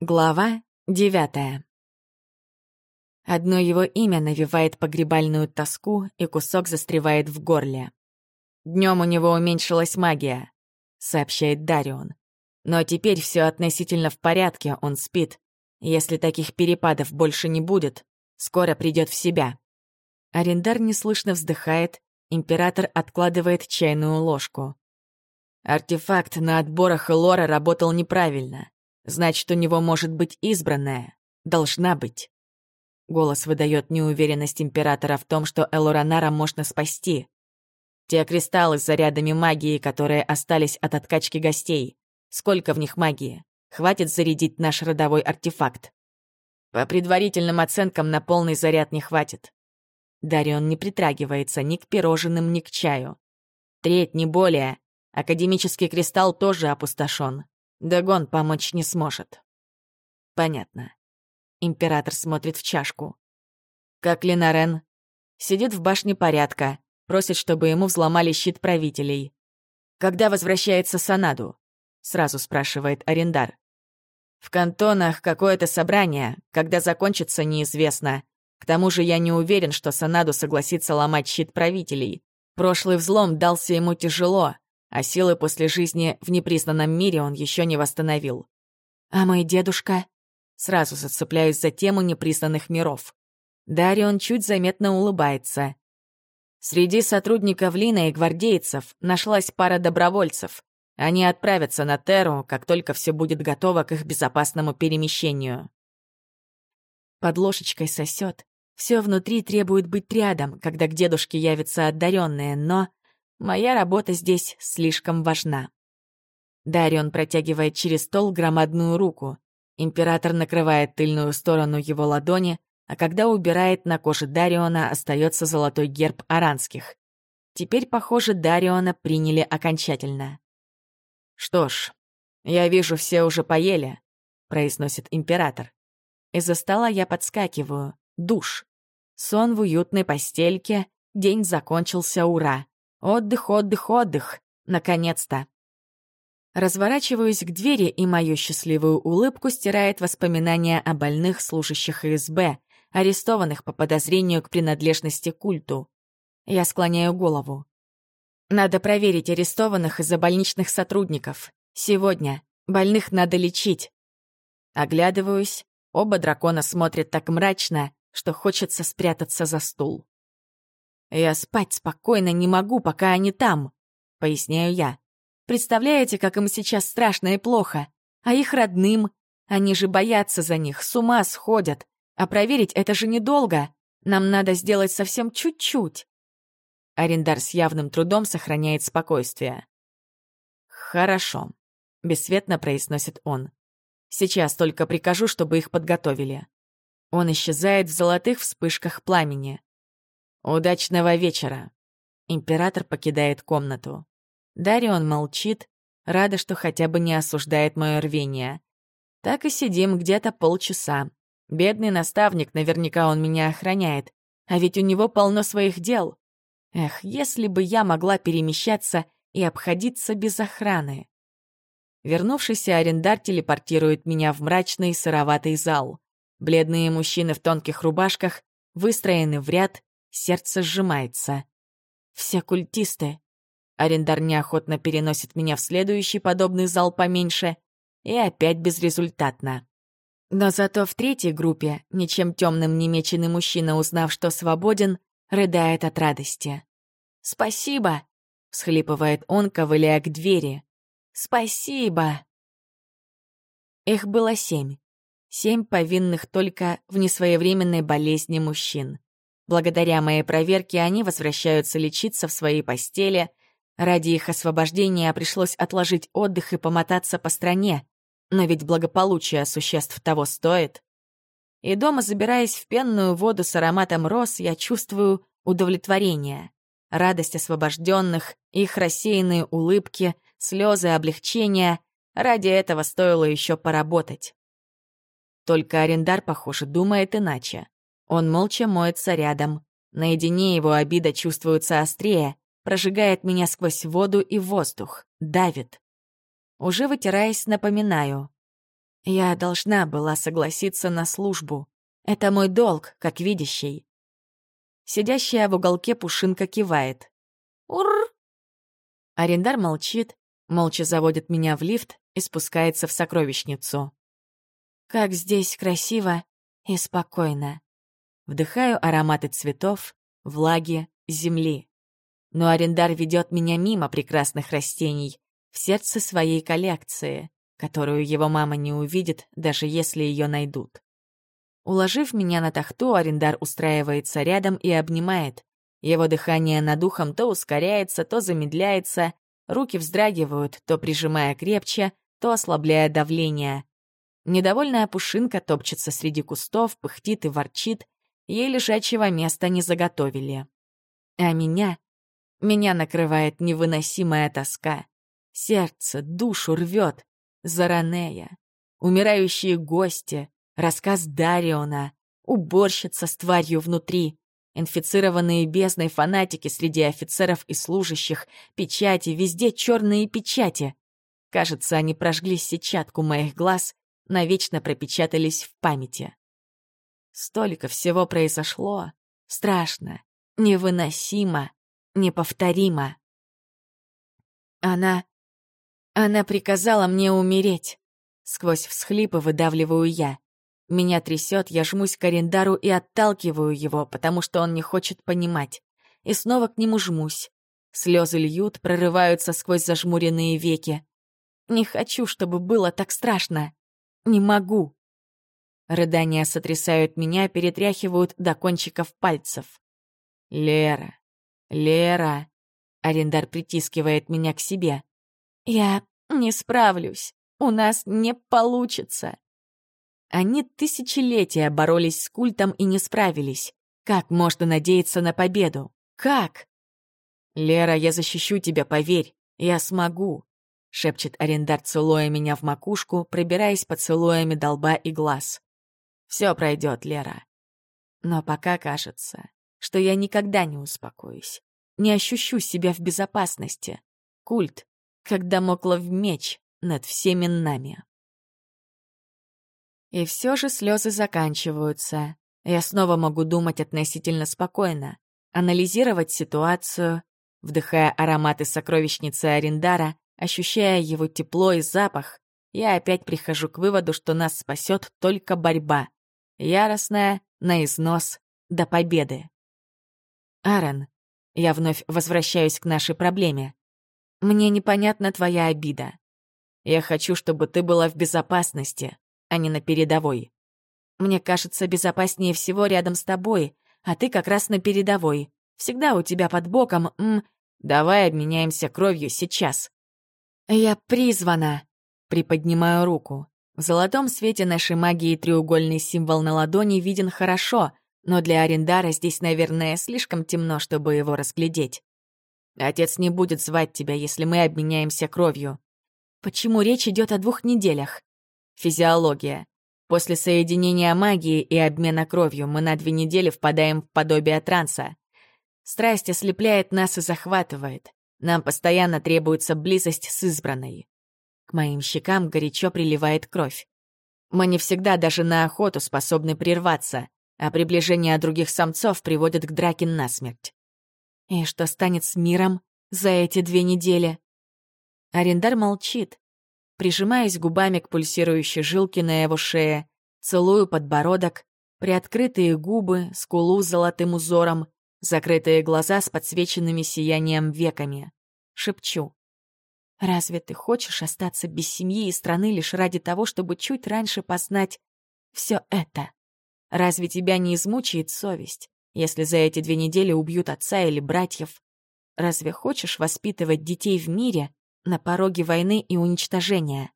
Глава девятая. Одно его имя навевает погребальную тоску, и кусок застревает в горле. Днем у него уменьшилась магия, сообщает Дарион. Но теперь все относительно в порядке, он спит. Если таких перепадов больше не будет, скоро придет в себя. Арендар неслышно вздыхает, император откладывает чайную ложку. Артефакт на отборах Элора работал неправильно. Значит, у него может быть избранная. Должна быть. Голос выдает неуверенность императора в том, что Элоранара можно спасти. Те кристаллы с зарядами магии, которые остались от откачки гостей. Сколько в них магии? Хватит зарядить наш родовой артефакт. По предварительным оценкам на полный заряд не хватит. Дарион не притрагивается ни к пирожным, ни к чаю. Треть, не более. Академический кристалл тоже опустошен. Дагон помочь не сможет. Понятно. Император смотрит в чашку. Как Ленарен. Сидит в башне порядка, просит, чтобы ему взломали щит правителей. «Когда возвращается Санаду?» — сразу спрашивает арендар. «В кантонах какое-то собрание, когда закончится, неизвестно. К тому же я не уверен, что Санаду согласится ломать щит правителей. Прошлый взлом дался ему тяжело, а силы после жизни в непризнанном мире он еще не восстановил. А мой дедушка? Сразу зацепляюсь за тему непризнанных миров. Дарион чуть заметно улыбается. Среди сотрудников Лина и гвардейцев нашлась пара добровольцев. Они отправятся на Терру, как только все будет готово к их безопасному перемещению. Под ложечкой сосет. Все внутри требует быть рядом, когда к дедушке явится одаренная, но Моя работа здесь слишком важна. Дарион протягивает через стол громадную руку. Император накрывает тыльную сторону его ладони, а когда убирает на коже Дариона, остается золотой герб аранских. Теперь, похоже, Дариона приняли окончательно. «Что ж, я вижу, все уже поели», — произносит император. Из-за стола я подскакиваю. Душ. Сон в уютной постельке. День закончился, ура. Отдых, отдых, отдых. Наконец-то. Разворачиваюсь к двери, и мою счастливую улыбку стирает воспоминания о больных служащих ИСБ, арестованных по подозрению к принадлежности к культу. Я склоняю голову. Надо проверить арестованных из-за больничных сотрудников. Сегодня. Больных надо лечить. Оглядываюсь. Оба дракона смотрят так мрачно, что хочется спрятаться за стул. «Я спать спокойно не могу, пока они там», — поясняю я. «Представляете, как им сейчас страшно и плохо? А их родным? Они же боятся за них, с ума сходят. А проверить это же недолго. Нам надо сделать совсем чуть-чуть». Арендар с явным трудом сохраняет спокойствие. «Хорошо», — бесцветно произносит он. «Сейчас только прикажу, чтобы их подготовили». Он исчезает в золотых вспышках пламени. «Удачного вечера!» Император покидает комнату. Дарион молчит, рада, что хотя бы не осуждает мое рвение. Так и сидим где-то полчаса. Бедный наставник, наверняка он меня охраняет. А ведь у него полно своих дел. Эх, если бы я могла перемещаться и обходиться без охраны. Вернувшийся арендар телепортирует меня в мрачный сыроватый зал. Бледные мужчины в тонких рубашках выстроены в ряд, Сердце сжимается. Все культисты. Арендар неохотно переносит меня в следующий подобный зал поменьше. И опять безрезультатно. Но зато в третьей группе, ничем темным не меченый мужчина, узнав, что свободен, рыдает от радости. «Спасибо!» — всхлипывает он, ковыляя к двери. «Спасибо!» Их было семь. Семь повинных только в несвоевременной болезни мужчин. Благодаря моей проверке они возвращаются лечиться в своей постели. Ради их освобождения пришлось отложить отдых и помотаться по стране. Но ведь благополучие существ того стоит. И дома, забираясь в пенную воду с ароматом роз, я чувствую удовлетворение. Радость освобожденных, их рассеянные улыбки, слезы облегчения. Ради этого стоило еще поработать. Только арендар, похоже, думает иначе. Он молча моется рядом. Наедине его обида чувствуется острее, прожигает меня сквозь воду и воздух, давит. Уже вытираясь, напоминаю. Я должна была согласиться на службу. Это мой долг, как видящий. Сидящая в уголке Пушинка кивает. «Ур!» Арендар молчит, молча заводит меня в лифт и спускается в сокровищницу. Как здесь красиво и спокойно. Вдыхаю ароматы цветов, влаги, земли. Но арендар ведет меня мимо прекрасных растений, в сердце своей коллекции, которую его мама не увидит, даже если ее найдут. Уложив меня на тахту, арендар устраивается рядом и обнимает. Его дыхание над ухом то ускоряется, то замедляется, руки вздрагивают, то прижимая крепче, то ослабляя давление. Недовольная пушинка топчется среди кустов, пыхтит и ворчит, ей лежачего места не заготовили. А меня меня накрывает невыносимая тоска. Сердце, душу рвет. Заранея. Умирающие гости. Рассказ Дариона. Уборщица с тварью внутри. Инфицированные бездной фанатики среди офицеров и служащих. Печати, везде черные печати. Кажется, они прожгли сетчатку моих глаз, навечно пропечатались в памяти. Столько всего произошло. Страшно, невыносимо неповторимо. Она... Она приказала мне умереть. Сквозь всхлипы выдавливаю я. Меня трясет, я жмусь к арендару и отталкиваю его, потому что он не хочет понимать. И снова к нему жмусь. Слезы льют, прорываются сквозь зажмуренные веки. Не хочу, чтобы было так страшно. Не могу. Рыдания сотрясают меня, перетряхивают до кончиков пальцев. Лера, «Лера!» — арендар притискивает меня к себе. «Я не справлюсь. У нас не получится». Они тысячелетия боролись с культом и не справились. Как можно надеяться на победу? Как? «Лера, я защищу тебя, поверь. Я смогу», — шепчет арендар, целуя меня в макушку, пробираясь поцелуями до лба и глаз. «Все пройдет, Лера». Но пока кажется, что я никогда не успокоюсь, не ощущу себя в безопасности. Культ, когда моклов меч над всеми нами. И все же слезы заканчиваются. Я снова могу думать относительно спокойно, анализировать ситуацию, вдыхая ароматы сокровищницы Арендара, ощущая его тепло и запах, я опять прихожу к выводу, что нас спасет только борьба. Яростная, на износ, до победы. Аарон, я вновь возвращаюсь к нашей проблеме. Мне непонятна твоя обида. Я хочу, чтобы ты была в безопасности, а не на передовой. Мне кажется, безопаснее всего рядом с тобой, а ты как раз на передовой. Всегда у тебя под боком, м... Давай обменяемся кровью сейчас. Я призвана. Приподнимаю руку. В золотом свете нашей магии треугольный символ на ладони виден хорошо, но для Арендара здесь, наверное, слишком темно, чтобы его разглядеть. Отец не будет звать тебя, если мы обменяемся кровью. Почему речь идет о двух неделях? Физиология. После соединения магии и обмена кровью мы на две недели впадаем в подобие транса. Страсть ослепляет нас и захватывает. Нам постоянно требуется близость с избранной. К моим щекам горячо приливает кровь. Мы не всегда даже на охоту способны прерваться а приближение других самцов приводит к драке насмерть. И что станет с миром за эти две недели? Арендар молчит, прижимаясь губами к пульсирующей жилке на его шее, целую подбородок, приоткрытые губы, скулу с золотым узором, закрытые глаза с подсвеченными сиянием веками. Шепчу. «Разве ты хочешь остаться без семьи и страны лишь ради того, чтобы чуть раньше познать все это?» Разве тебя не измучает совесть, если за эти две недели убьют отца или братьев? Разве хочешь воспитывать детей в мире на пороге войны и уничтожения?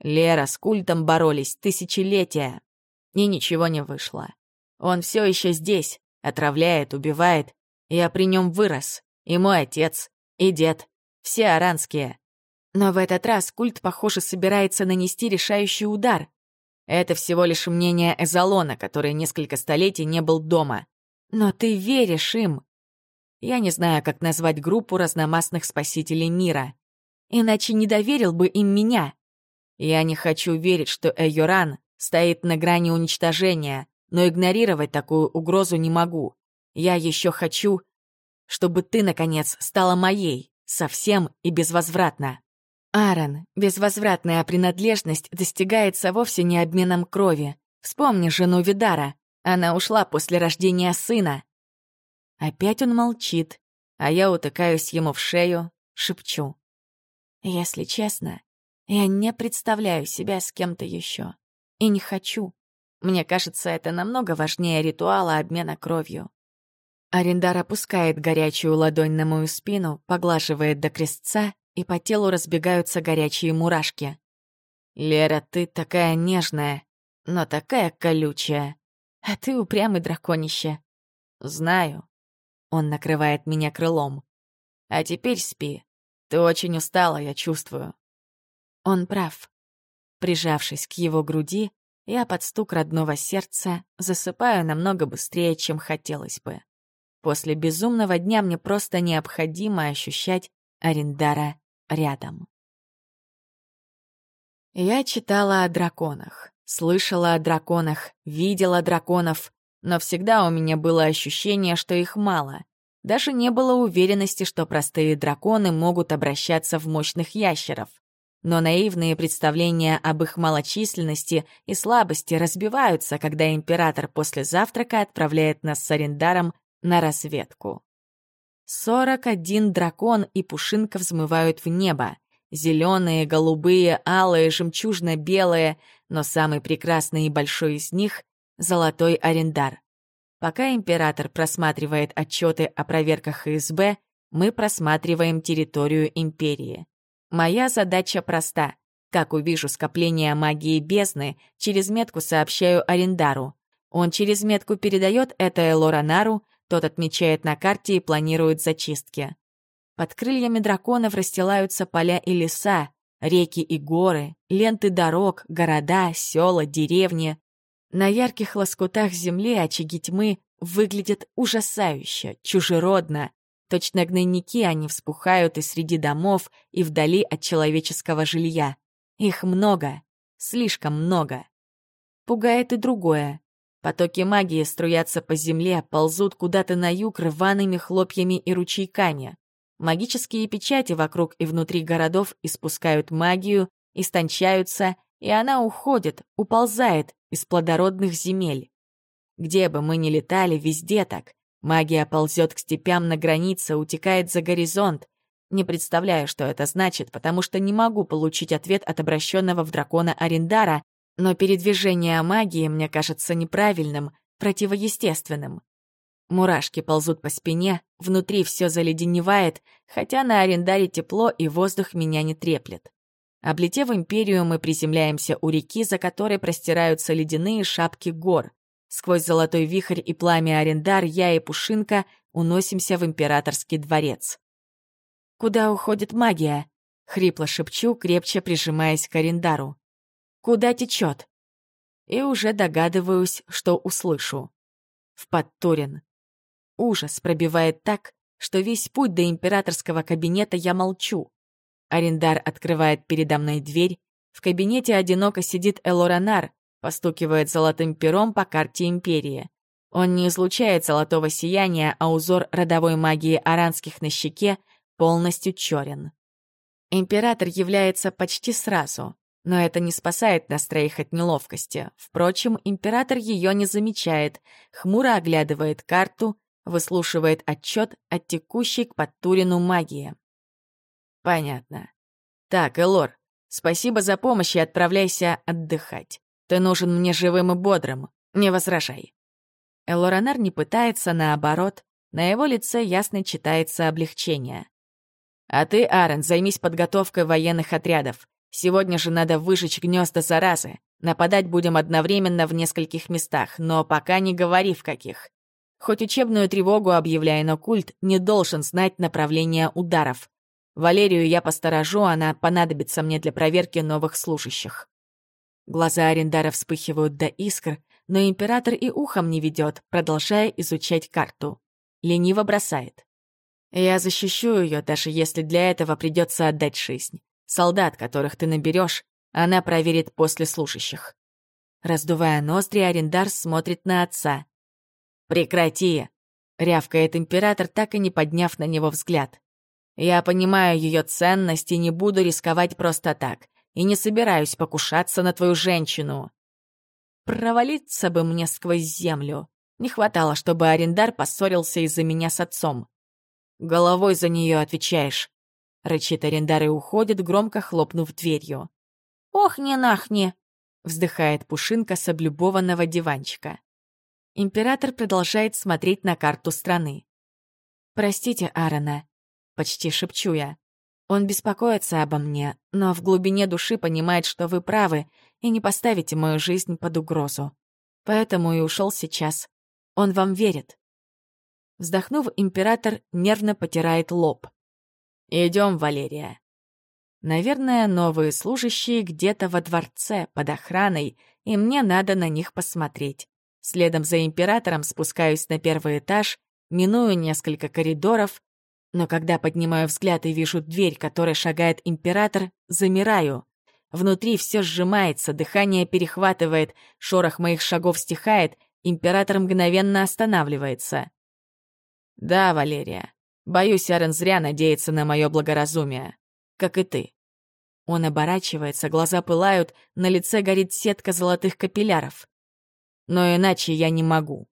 Лера с культом боролись тысячелетия, и ничего не вышло. Он все еще здесь, отравляет, убивает. Я при нем вырос, и мой отец, и дед, все аранские. Но в этот раз культ, похоже, собирается нанести решающий удар, это всего лишь мнение Эзолона, который несколько столетий не был дома. Но ты веришь им. Я не знаю, как назвать группу разномастных спасителей мира. Иначе не доверил бы им меня. Я не хочу верить, что Эйоран стоит на грани уничтожения, но игнорировать такую угрозу не могу. Я еще хочу, чтобы ты, наконец, стала моей, совсем и безвозвратно. Аарон, безвозвратная принадлежность достигается вовсе не обменом крови. Вспомни жену Видара. Она ушла после рождения сына. Опять он молчит, а я утыкаюсь ему в шею, шепчу. Если честно, я не представляю себя с кем-то еще. И не хочу. Мне кажется, это намного важнее ритуала обмена кровью. Арендар опускает горячую ладонь на мою спину, поглаживает до крестца и по телу разбегаются горячие мурашки. «Лера, ты такая нежная, но такая колючая. А ты упрямый драконище». «Знаю». Он накрывает меня крылом. «А теперь спи. Ты очень устала, я чувствую». Он прав. Прижавшись к его груди, я под стук родного сердца засыпаю намного быстрее, чем хотелось бы. После безумного дня мне просто необходимо ощущать Арендара рядом. Я читала о драконах, слышала о драконах, видела драконов, но всегда у меня было ощущение, что их мало. Даже не было уверенности, что простые драконы могут обращаться в мощных ящеров. Но наивные представления об их малочисленности и слабости разбиваются, когда император после завтрака отправляет нас с Арендаром на разведку. Сорок один дракон и пушинка взмывают в небо. Зеленые, голубые, алые, жемчужно-белые, но самый прекрасный и большой из них — золотой арендар. Пока император просматривает отчеты о проверках ИСБ, мы просматриваем территорию империи. Моя задача проста. Как увижу скопление магии бездны, через метку сообщаю Арендару. Он через метку передает это Элоранару, тот отмечает на карте и планирует зачистки. Под крыльями драконов расстилаются поля и леса, реки и горы, ленты дорог, города, села, деревни. На ярких лоскутах земли очаги тьмы выглядят ужасающе, чужеродно. Точно гнойники они вспухают и среди домов, и вдали от человеческого жилья. Их много, слишком много. Пугает и другое. Потоки магии струятся по земле, ползут куда-то на юг рваными хлопьями и ручейками. Магические печати вокруг и внутри городов испускают магию, истончаются, и она уходит, уползает из плодородных земель. Где бы мы ни летали, везде так. Магия ползет к степям на границе, утекает за горизонт. Не представляю, что это значит, потому что не могу получить ответ от обращенного в дракона Арендара, но передвижение магии мне кажется неправильным, противоестественным. Мурашки ползут по спине, внутри все заледеневает, хотя на арендаре тепло и воздух меня не треплет. Облетев империю, мы приземляемся у реки, за которой простираются ледяные шапки гор. Сквозь золотой вихрь и пламя арендар я и Пушинка уносимся в императорский дворец. «Куда уходит магия?» — хрипло шепчу, крепче прижимаясь к арендару. Куда течет? И уже догадываюсь, что услышу. В Подтурин. Ужас пробивает так, что весь путь до императорского кабинета я молчу. Арендар открывает передо мной дверь. В кабинете одиноко сидит Элоранар, постукивает золотым пером по карте Империи. Он не излучает золотого сияния, а узор родовой магии аранских на щеке полностью черен. Император является почти сразу. Но это не спасает нас от неловкости. Впрочем, император ее не замечает, хмуро оглядывает карту, выслушивает отчет от текущей к Подтурину магии. Понятно. Так, Элор, спасибо за помощь и отправляйся отдыхать. Ты нужен мне живым и бодрым. Не возражай. Элоранар не пытается, наоборот. На его лице ясно читается облегчение. А ты, Аарон, займись подготовкой военных отрядов. Сегодня же надо выжечь гнезда заразы. Нападать будем одновременно в нескольких местах, но пока не говори в каких. Хоть учебную тревогу объявляя, но культ не должен знать направление ударов. Валерию я посторожу, она понадобится мне для проверки новых служащих. Глаза Арендара вспыхивают до искр, но император и ухом не ведет, продолжая изучать карту. Лениво бросает. Я защищу ее, даже если для этого придется отдать жизнь. Солдат, которых ты наберешь, Она проверит после слушающих. Раздувая ноздри, Арендар смотрит на отца. «Прекрати!» — рявкает император, так и не подняв на него взгляд. «Я понимаю ее ценность и не буду рисковать просто так, и не собираюсь покушаться на твою женщину». Провалиться бы мне сквозь землю. Не хватало, чтобы Арендар поссорился из-за меня с отцом. «Головой за нее отвечаешь», — рычит Арендар и уходит, громко хлопнув дверью. «Ох, не нахни!» — вздыхает Пушинка с облюбованного диванчика. Император продолжает смотреть на карту страны. «Простите, Аарона», — почти шепчу я. Он беспокоится обо мне, но в глубине души понимает, что вы правы и не поставите мою жизнь под угрозу. Поэтому и ушел сейчас. Он вам верит. Вздохнув, император нервно потирает лоб. Идем, Валерия. Наверное, новые служащие где-то во дворце, под охраной, и мне надо на них посмотреть. Следом за императором спускаюсь на первый этаж, миную несколько коридоров, но когда поднимаю взгляд и вижу дверь, которой шагает император, замираю. Внутри все сжимается, дыхание перехватывает, шорох моих шагов стихает, император мгновенно останавливается. «Да, Валерия, боюсь, Арен зря надеется на мое благоразумие, как и ты». Он оборачивается, глаза пылают, на лице горит сетка золотых капилляров. Но иначе я не могу.